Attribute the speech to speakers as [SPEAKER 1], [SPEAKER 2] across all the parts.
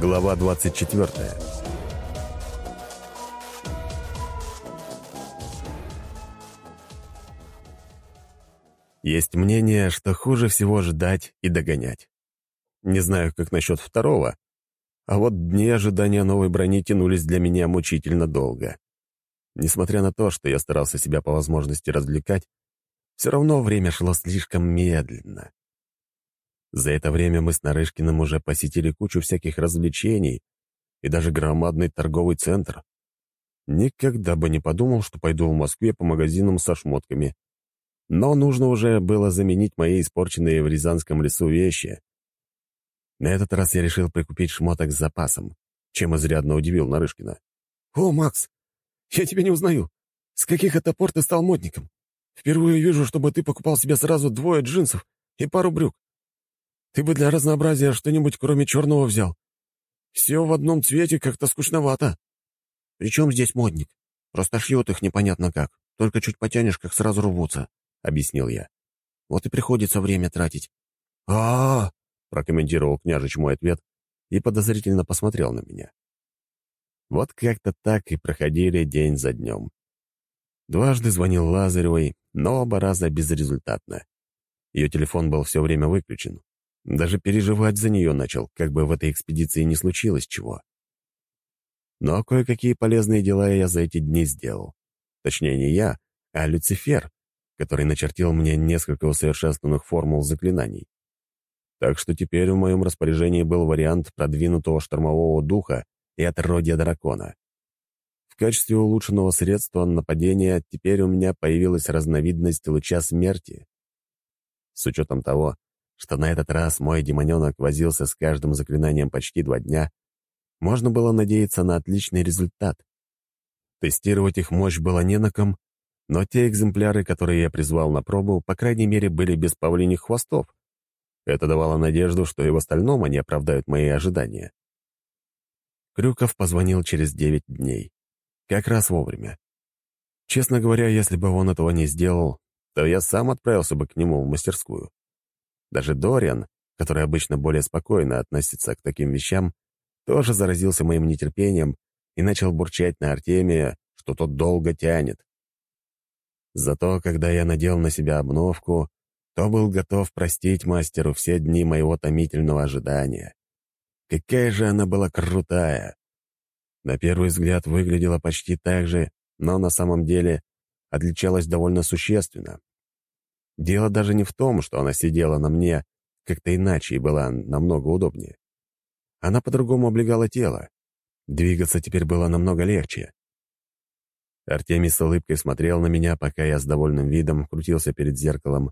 [SPEAKER 1] Глава 24 Есть мнение, что хуже всего ждать и догонять. Не знаю, как насчет второго, а вот дни ожидания новой брони тянулись для меня мучительно долго. Несмотря на то, что я старался себя по возможности развлекать, все равно время шло слишком медленно. За это время мы с Нарышкиным уже посетили кучу всяких развлечений и даже громадный торговый центр. Никогда бы не подумал, что пойду в Москве по магазинам со шмотками. Но нужно уже было заменить мои испорченные в Рязанском лесу вещи. На этот раз я решил прикупить шмоток с запасом, чем изрядно удивил Нарышкина.
[SPEAKER 2] «О, Макс, я тебя не узнаю. С каких это пор ты стал модником? Впервые вижу, чтобы ты покупал себе сразу двое джинсов и пару брюк. Ты бы для разнообразия что-нибудь кроме черного взял. Все в одном цвете как-то скучновато.
[SPEAKER 3] Причем здесь модник? Просто шьют их непонятно как. Только чуть потянешь, как сразу рвутся», — объяснил я. «Вот и приходится время тратить».
[SPEAKER 2] А, -а, -а
[SPEAKER 1] прокомментировал княжич мой ответ и подозрительно посмотрел на меня. Вот как-то так и проходили день за днем. Дважды звонил Лазаревой, но оба раза безрезультатно. Ее телефон был все время выключен. Даже переживать за нее начал, как бы в этой экспедиции не случилось чего. Но кое-какие полезные дела я за эти дни сделал. Точнее, не я, а Люцифер, который начертил мне несколько усовершенствованных формул заклинаний. Так что теперь в моем распоряжении был вариант продвинутого штормового духа и отродья дракона. В качестве улучшенного средства нападения теперь у меня появилась разновидность луча смерти. С учетом того, что на этот раз мой демоненок возился с каждым заклинанием почти два дня, можно было надеяться на отличный результат. Тестировать их мощь было не на ком, но те экземпляры, которые я призвал на пробу, по крайней мере, были без павлиних хвостов. Это давало надежду, что и в остальном они оправдают мои ожидания. Крюков позвонил через девять дней. Как раз вовремя. Честно говоря, если бы он этого не сделал, то я сам отправился бы к нему в мастерскую. Даже Дориан, который обычно более спокойно относится к таким вещам, тоже заразился моим нетерпением и начал бурчать на Артемия, что тот долго тянет. Зато, когда я надел на себя обновку, то был готов простить мастеру все дни моего томительного ожидания. Какая же она была крутая! На первый взгляд выглядела почти так же, но на самом деле отличалась довольно существенно. Дело даже не в том, что она сидела на мне как-то иначе и была намного удобнее. Она по-другому облегала тело. Двигаться теперь было намного легче. Артемий с улыбкой смотрел на меня, пока я с довольным видом крутился перед зеркалом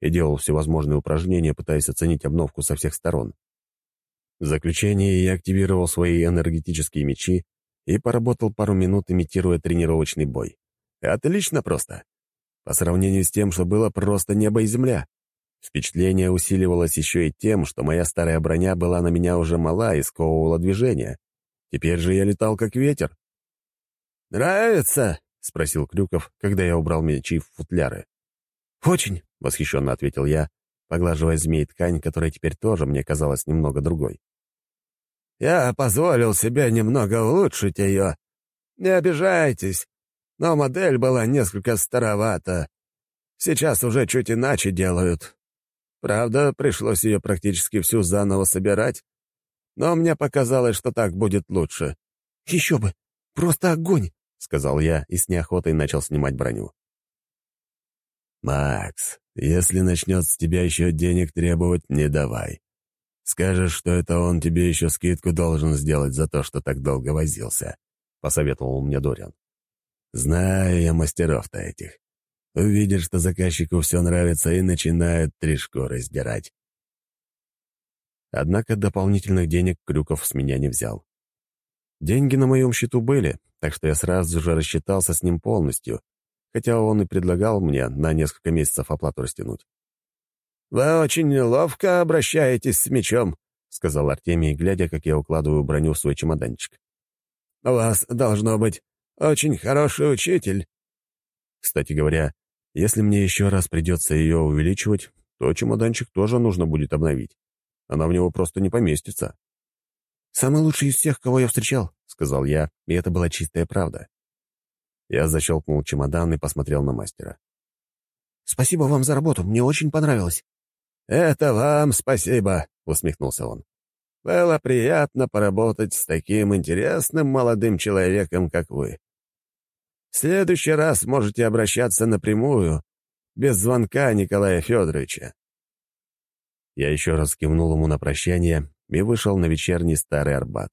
[SPEAKER 1] и делал всевозможные упражнения, пытаясь оценить обновку со всех сторон. В заключение я активировал свои энергетические мечи и поработал пару минут, имитируя тренировочный бой. Отлично просто. По сравнению с тем, что было просто небо и земля. Впечатление усиливалось еще и тем, что моя старая броня была на меня уже мала и сковывала движение. Теперь же я летал как ветер.
[SPEAKER 2] «Нравится?»
[SPEAKER 1] — спросил Крюков, когда я убрал мечи в футляры.
[SPEAKER 2] «Очень», —
[SPEAKER 1] восхищенно ответил я, поглаживая змей ткань, которая теперь тоже мне казалась немного другой.
[SPEAKER 2] «Я позволил себе немного улучшить ее. Не обижайтесь, но модель была несколько старовата. Сейчас уже чуть иначе делают. Правда, пришлось ее практически всю заново собирать, но мне показалось, что так будет лучше.
[SPEAKER 3] «Еще бы! Просто огонь!» — сказал я и с неохотой начал снимать броню.
[SPEAKER 1] «Макс, если начнет с тебя еще денег требовать, не давай. Скажешь, что это он тебе еще скидку должен сделать за то, что так долго возился», — посоветовал мне Дориан. Знаю я мастеров-то этих. Увидят, что заказчику все нравится, и начинают три шкуры сдирать. Однако дополнительных денег Крюков с меня не взял. Деньги на моем счету были, так что я сразу же рассчитался с ним полностью, хотя он и предлагал мне на несколько месяцев оплату растянуть.
[SPEAKER 2] «Вы очень ловко обращаетесь с мечом», — сказал Артемий, глядя, как я укладываю броню в свой чемоданчик. «У вас, должно быть, очень хороший учитель».
[SPEAKER 1] Кстати говоря, если мне еще раз придется ее увеличивать, то чемоданчик тоже нужно будет обновить. Она в него просто не поместится.
[SPEAKER 3] «Самый лучший из всех, кого я встречал», — сказал я, и это была чистая правда. Я защелкнул чемодан и посмотрел на мастера. «Спасибо вам за работу, мне очень понравилось».
[SPEAKER 2] «Это вам спасибо», — усмехнулся он. «Было приятно поработать с таким интересным молодым человеком, как вы. В следующий раз можете обращаться напрямую, без звонка Николая Федоровича».
[SPEAKER 1] Я еще раз кивнул ему на прощание и вышел на вечерний Старый Арбат.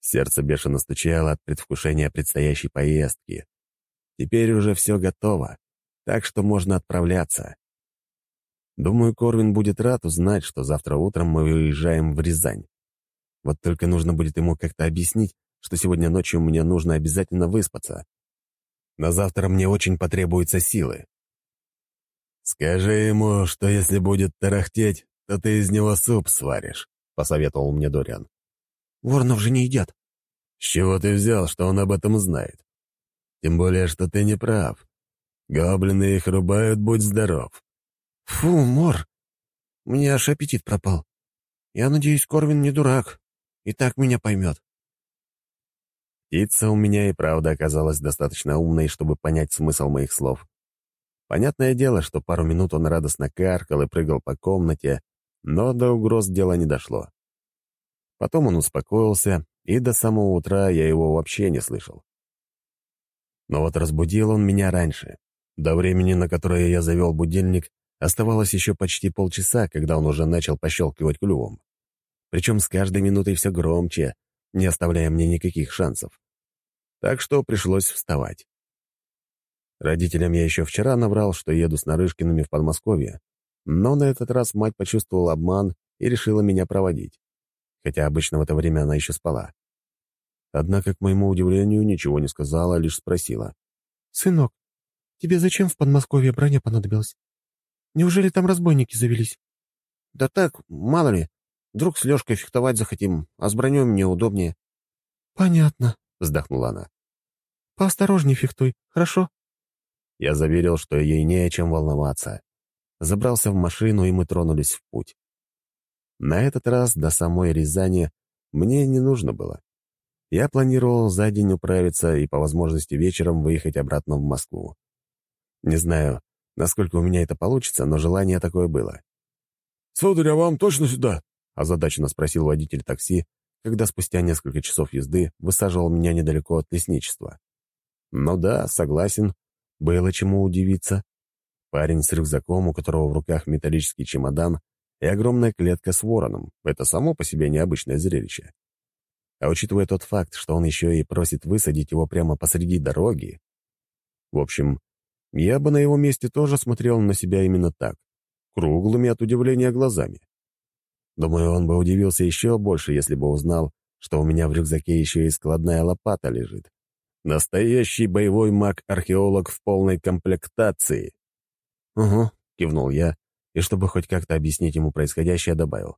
[SPEAKER 1] Сердце бешено стучало от предвкушения предстоящей поездки. Теперь уже все готово, так что можно отправляться. Думаю, Корвин будет рад узнать, что завтра утром мы выезжаем в Рязань. Вот только нужно будет ему как-то объяснить, что сегодня ночью мне нужно обязательно выспаться. На завтра мне очень потребуются силы.
[SPEAKER 2] «Скажи ему, что если будет тарахтеть, то ты из него суп сваришь», — посоветовал мне Дориан.
[SPEAKER 3] «Воронов же не едят».
[SPEAKER 2] «С чего ты взял, что он об этом знает? Тем более, что ты не прав. Гоблины их рубают, будь здоров».
[SPEAKER 3] «Фу, Мор, мне аж аппетит пропал. Я надеюсь, Корвин не дурак, и так меня поймет».
[SPEAKER 1] Птица у меня и правда оказалась достаточно умной, чтобы понять смысл моих слов. Понятное дело, что пару минут он радостно каркал и прыгал по комнате, но до угроз дела не дошло. Потом он успокоился, и до самого утра я его вообще не слышал. Но вот разбудил он меня раньше. До времени, на которое я завел будильник, оставалось еще почти полчаса, когда он уже начал пощелкивать клювом. Причем с каждой минутой все громче, не оставляя мне никаких шансов. Так что пришлось вставать. Родителям я еще вчера наврал, что еду с Нарышкиными в Подмосковье, но на этот раз мать почувствовала обман и решила меня проводить, хотя обычно в это время она еще спала. Однако, к моему удивлению, ничего не сказала, лишь спросила.
[SPEAKER 4] «Сынок, тебе зачем в Подмосковье броня понадобилась? Неужели там разбойники завелись?»
[SPEAKER 3] «Да так, мало ли. Вдруг с Лешкой фехтовать захотим, а с броней мне удобнее».
[SPEAKER 4] «Понятно», —
[SPEAKER 1] вздохнула она.
[SPEAKER 4] «Поосторожней фехтуй, хорошо?»
[SPEAKER 1] Я заверил, что ей не о чем волноваться. Забрался в машину, и мы тронулись в путь. На этот раз до самой Рязани мне не нужно было. Я планировал за день управиться и по возможности вечером выехать обратно в Москву. Не знаю, насколько у меня это получится, но желание такое было.
[SPEAKER 2] «Сударь, а вам точно сюда?»
[SPEAKER 1] — озадаченно спросил водитель такси, когда спустя несколько часов езды высаживал меня недалеко от лесничества. «Ну да, согласен, было чему удивиться. Парень с рюкзаком, у которого в руках металлический чемодан и огромная клетка с вороном — это само по себе необычное зрелище. А учитывая тот факт, что он еще и просит высадить его прямо посреди дороги... В общем, я бы на его месте тоже смотрел на себя именно так, круглыми от удивления глазами. Думаю, он бы удивился еще больше, если бы узнал, что у меня в рюкзаке еще и складная лопата лежит. Настоящий боевой маг-археолог в полной комплектации.
[SPEAKER 3] «Угу», —
[SPEAKER 1] кивнул я, и чтобы хоть как-то объяснить ему происходящее, добавил.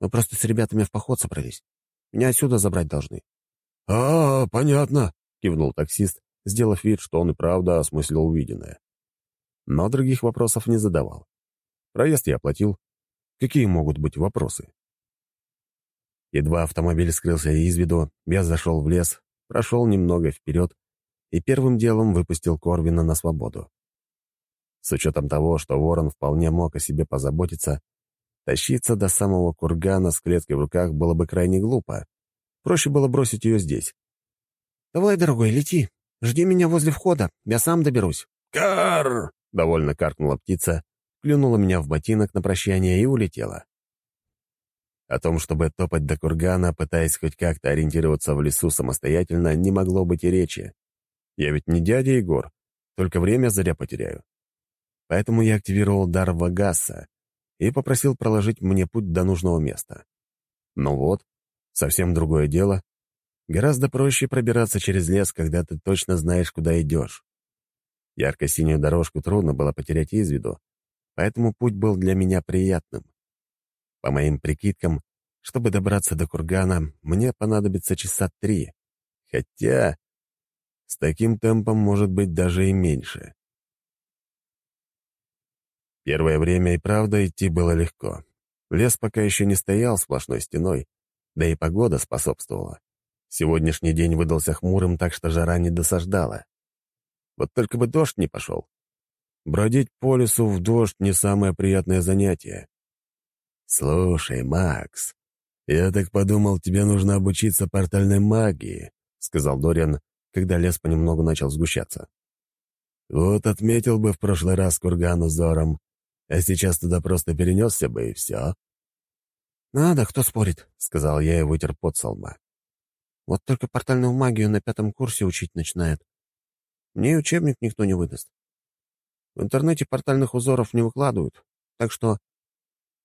[SPEAKER 3] «Мы просто с ребятами в поход собрались. Меня отсюда забрать должны».
[SPEAKER 2] «А, понятно», —
[SPEAKER 1] кивнул таксист, сделав вид, что он и правда осмыслил увиденное. Но других вопросов не задавал. Проезд я оплатил. Какие могут быть вопросы? Едва автомобиль скрылся из виду, я зашел в лес, прошел немного вперед и первым делом выпустил Корвина на свободу. С учетом того, что ворон вполне мог о себе позаботиться, тащиться до самого кургана с клеткой в руках было бы крайне глупо. Проще было бросить ее здесь.
[SPEAKER 3] «Давай, дорогой, лети. Жди меня возле входа. Я сам доберусь».
[SPEAKER 2] «Кар!»
[SPEAKER 1] — довольно каркнула птица, клюнула меня в ботинок на прощание и улетела. О том, чтобы топать до кургана, пытаясь хоть как-то ориентироваться в лесу самостоятельно, не могло быть и речи. Я ведь не дядя Егор, только время зря потеряю. Поэтому я активировал дар Вагаса и попросил проложить мне путь до нужного места. Ну вот, совсем другое дело. Гораздо проще пробираться через лес, когда ты точно знаешь, куда идешь. Ярко-синюю дорожку трудно было потерять из виду, поэтому путь был для меня приятным. По моим прикидкам, чтобы добраться до кургана, мне понадобится часа три. Хотя с таким темпом может быть даже и меньше. Первое время и правда идти было легко. Лес пока еще не стоял сплошной стеной, Да и погода способствовала. Сегодняшний день выдался хмурым, так что жара не досаждала. Вот только бы дождь не пошел. Бродить по лесу в дождь — не самое приятное занятие. «Слушай, Макс, я так подумал, тебе нужно обучиться портальной магии», — сказал Дориан, когда лес понемногу начал сгущаться. «Вот отметил бы в прошлый раз курган узором, а сейчас туда просто перенесся бы, и все».
[SPEAKER 3] «Надо, кто спорит», — сказал я и вытер пот со. «Вот только портальную магию на пятом курсе учить начинает. Мне учебник никто не выдаст. В интернете портальных узоров не выкладывают, так что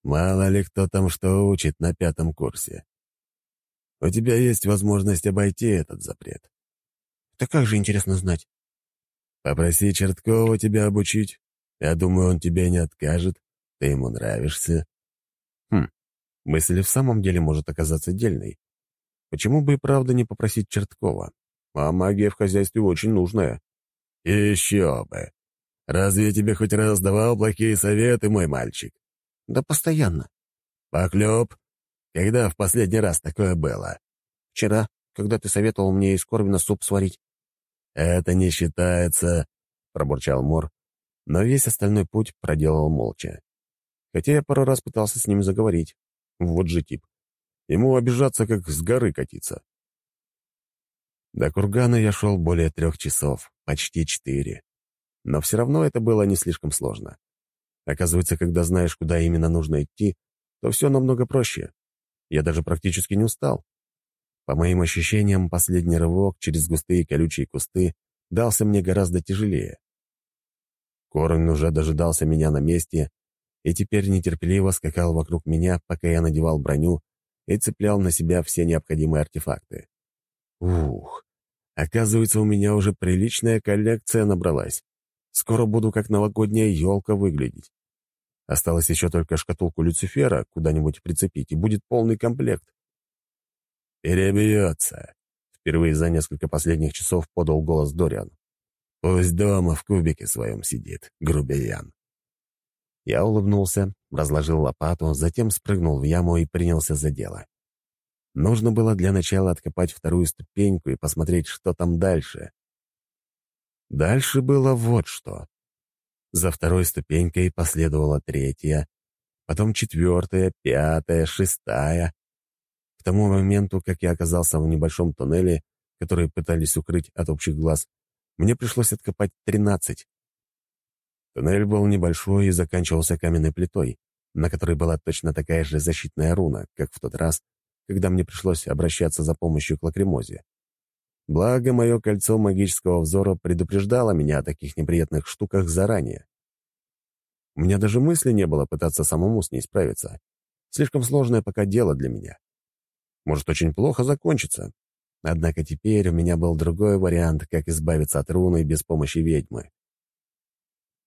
[SPEAKER 1] Мало ли кто там что учит на пятом курсе. У тебя есть возможность обойти этот запрет.
[SPEAKER 3] Так как же интересно знать?
[SPEAKER 1] Попроси Черткова тебя обучить. Я думаю, он тебе не откажет. Ты ему нравишься. Хм, мысль в самом деле может оказаться дельной. Почему бы и правда не попросить Черткова? А магия в хозяйстве очень нужная. Еще бы. Разве я тебе хоть раз давал плохие советы, мой мальчик?
[SPEAKER 3] Да постоянно.
[SPEAKER 1] Поклеп? Когда в последний раз такое было?
[SPEAKER 3] Вчера, когда ты советовал мне из Корвина суп сварить.
[SPEAKER 1] Это не считается, пробурчал Мор, но весь остальной путь проделал молча. Хотя я пару раз пытался с ним заговорить. Вот же тип. Ему обижаться, как с горы катиться. До кургана я шел более трех часов, почти четыре. Но все равно это было не слишком сложно. Оказывается, когда знаешь, куда именно нужно идти, то все намного проще. Я даже практически не устал. По моим ощущениям, последний рывок через густые колючие кусты дался мне гораздо тяжелее. Корень уже дожидался меня на месте и теперь нетерпеливо скакал вокруг меня, пока я надевал броню и цеплял на себя все необходимые артефакты. Ух, оказывается, у меня уже приличная коллекция набралась. Скоро буду как новогодняя елка выглядеть. Осталось еще только шкатулку Люцифера куда-нибудь прицепить, и будет полный комплект. «Перебьется», — впервые за несколько последних часов подал голос Дориан. «Пусть дома в кубике своем сидит, грубиян». Я улыбнулся, разложил лопату, затем спрыгнул в яму и принялся за дело. Нужно было для начала откопать вторую ступеньку и посмотреть, что там дальше. Дальше было вот что. За второй ступенькой последовала третья, потом четвертая, пятая, шестая. К тому моменту, как я оказался в небольшом туннеле, который пытались укрыть от общих глаз, мне пришлось откопать тринадцать. Туннель был небольшой и заканчивался каменной плитой, на которой была точно такая же защитная руна, как в тот раз, когда мне пришлось обращаться за помощью к лакримозе. Благо, мое кольцо магического взора предупреждало меня о таких неприятных штуках заранее. У меня даже мысли не было пытаться самому с ней справиться. Слишком сложное пока дело для меня. Может, очень плохо закончится. Однако теперь у меня был другой вариант, как избавиться от руны без помощи ведьмы.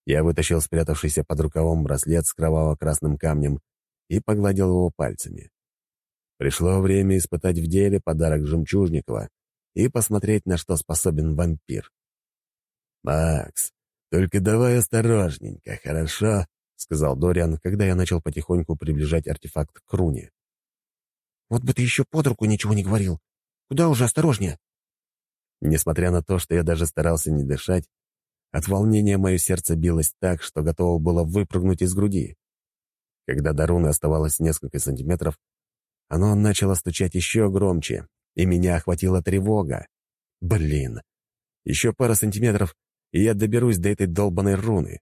[SPEAKER 1] Я вытащил спрятавшийся под рукавом браслет с кроваво-красным камнем и погладил его пальцами. Пришло время испытать в деле подарок Жемчужникова и посмотреть, на что способен вампир. «Макс, только давай осторожненько, хорошо?» — сказал Дориан, когда я начал потихоньку приближать артефакт к руне.
[SPEAKER 3] «Вот бы ты еще под руку ничего не говорил. Куда уже осторожнее?»
[SPEAKER 1] Несмотря на то, что я даже старался не дышать, от волнения мое сердце билось так, что готово было выпрыгнуть из груди. Когда до руны оставалось несколько сантиметров, оно начало стучать еще громче, и меня охватила тревога. Блин, еще пара сантиметров, и я доберусь до этой долбанной руны.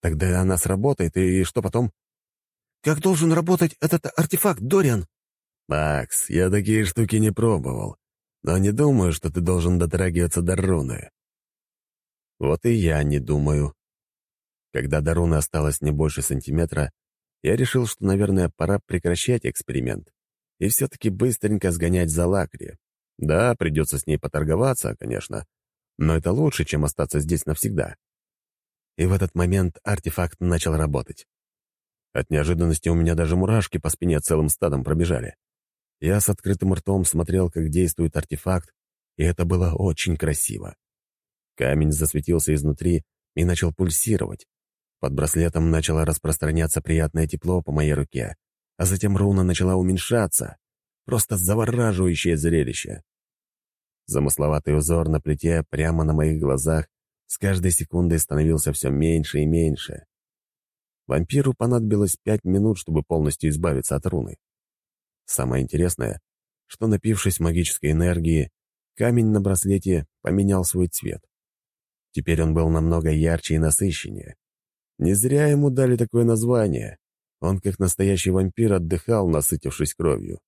[SPEAKER 1] Тогда она сработает, и что потом?
[SPEAKER 3] Как должен работать этот артефакт, Дориан?
[SPEAKER 1] Макс, я такие штуки не пробовал, но не думаю, что ты должен дотрагиваться до руны. Вот и я не думаю. Когда до руны осталось не больше сантиметра, я решил, что, наверное, пора прекращать эксперимент и все-таки быстренько сгонять за Лакри. Да, придется с ней поторговаться, конечно, но это лучше, чем остаться здесь навсегда. И в этот момент артефакт начал работать. От неожиданности у меня даже мурашки по спине целым стадом пробежали. Я с открытым ртом смотрел, как действует артефакт, и это было очень красиво. Камень засветился изнутри и начал пульсировать. Под браслетом начало распространяться приятное тепло по моей руке, а затем руна начала уменьшаться. Просто завораживающее зрелище. Замысловатый узор на плите прямо на моих глазах с каждой секундой становился все меньше и меньше. Вампиру понадобилось пять минут, чтобы полностью избавиться от руны. Самое интересное, что, напившись магической энергии, камень на браслете поменял свой цвет. Теперь он был намного ярче и насыщеннее. Не зря ему дали такое название. Он, как настоящий вампир, отдыхал, насытившись кровью.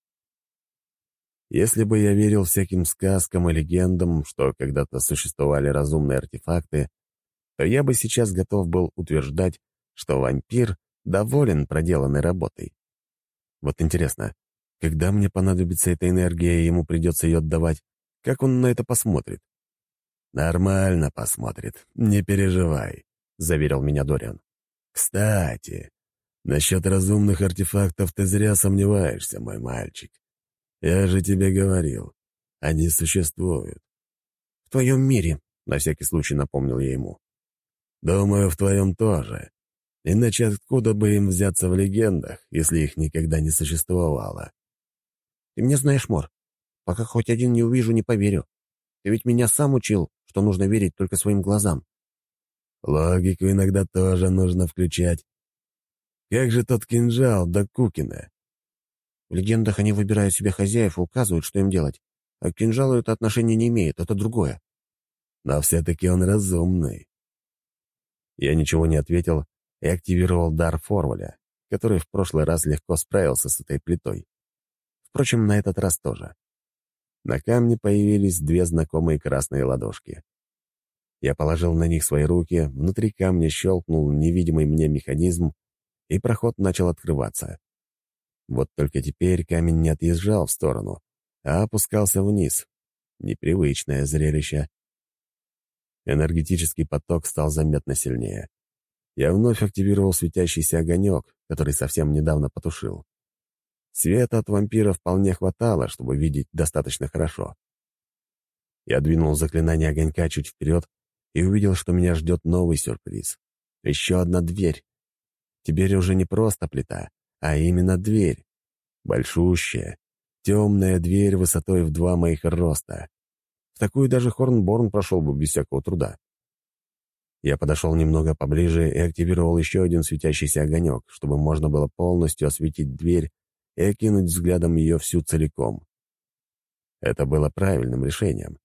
[SPEAKER 1] Если бы я верил всяким сказкам и легендам, что когда-то существовали разумные артефакты, то я бы сейчас готов был утверждать, что вампир доволен проделанной работой. Вот интересно, когда мне понадобится эта энергия, и ему придется ее отдавать, как он на это посмотрит? «Нормально посмотрит, не переживай», — заверил меня Дориан. «Кстати, насчет разумных артефактов ты зря сомневаешься, мой мальчик. Я же тебе говорил, они существуют».
[SPEAKER 3] «В твоем мире», — на всякий случай напомнил я ему.
[SPEAKER 1] «Думаю, в твоем тоже. Иначе откуда бы им взяться в легендах, если их никогда не существовало?»
[SPEAKER 3] «Ты мне знаешь, Мор. Пока хоть один не увижу, не поверю. Ты ведь меня сам учил, что нужно верить только своим глазам».
[SPEAKER 1] «Логику иногда тоже нужно включать. Как же тот кинжал до Кукина?»
[SPEAKER 3] В легендах они выбирают себе хозяев и указывают, что им делать. А к кинжалу это отношение не имеет, это другое.
[SPEAKER 1] Но все-таки он разумный. Я ничего не ответил и активировал дар Форваля, который в прошлый раз легко справился с этой плитой. Впрочем, на этот раз тоже. На камне появились две знакомые красные ладошки. Я положил на них свои руки, внутри камня щелкнул невидимый мне механизм, и проход начал открываться. Вот только теперь камень не отъезжал в сторону, а опускался вниз. Непривычное зрелище. Энергетический поток стал заметно сильнее. Я вновь активировал светящийся огонек, который совсем недавно потушил. Света от вампира вполне хватало, чтобы видеть достаточно хорошо. Я двинул заклинание огонька чуть вперед и увидел, что меня ждет новый сюрприз. Еще одна дверь. Теперь уже не просто плита, а именно дверь. Большущая, темная дверь высотой в два моих роста. В такую даже Хорнборн прошел бы без всякого труда. Я подошел немного поближе и активировал еще один светящийся огонек, чтобы можно было полностью осветить дверь и окинуть взглядом ее всю целиком. Это было правильным решением.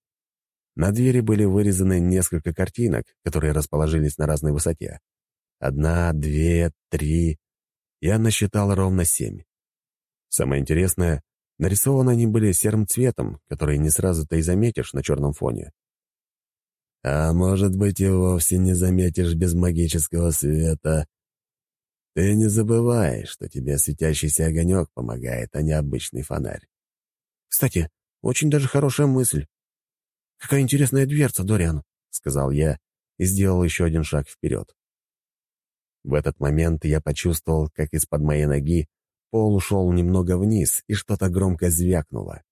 [SPEAKER 1] На двери были вырезаны несколько картинок, которые расположились на разной высоте. Одна, две, три. Я насчитал ровно семь. Самое интересное, нарисованы они были серым цветом, который не сразу-то и заметишь на черном фоне. А может быть, и вовсе не заметишь без магического света, ты не забывай, что тебе светящийся огонек помогает, а не обычный фонарь.
[SPEAKER 3] Кстати, очень даже хорошая мысль. Какая интересная дверца, Дориан, — сказал я и сделал еще один шаг вперед.
[SPEAKER 1] В этот момент я почувствовал, как из-под моей ноги пол ушел немного вниз, и что-то громко звякнуло.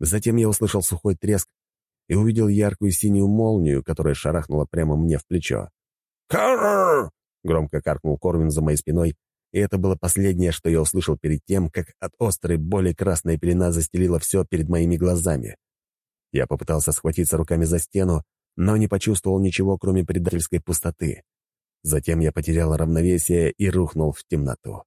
[SPEAKER 1] Затем я услышал сухой треск и увидел яркую синюю молнию, которая шарахнула прямо мне в плечо.
[SPEAKER 2] «Карр!»
[SPEAKER 1] — громко каркнул Корвин за моей спиной, и это было последнее, что я услышал перед тем, как от острой боли красная пелена застелила все перед моими глазами. Я попытался схватиться руками за стену, но не почувствовал ничего, кроме предательской пустоты. Затем я потерял равновесие и рухнул в темноту.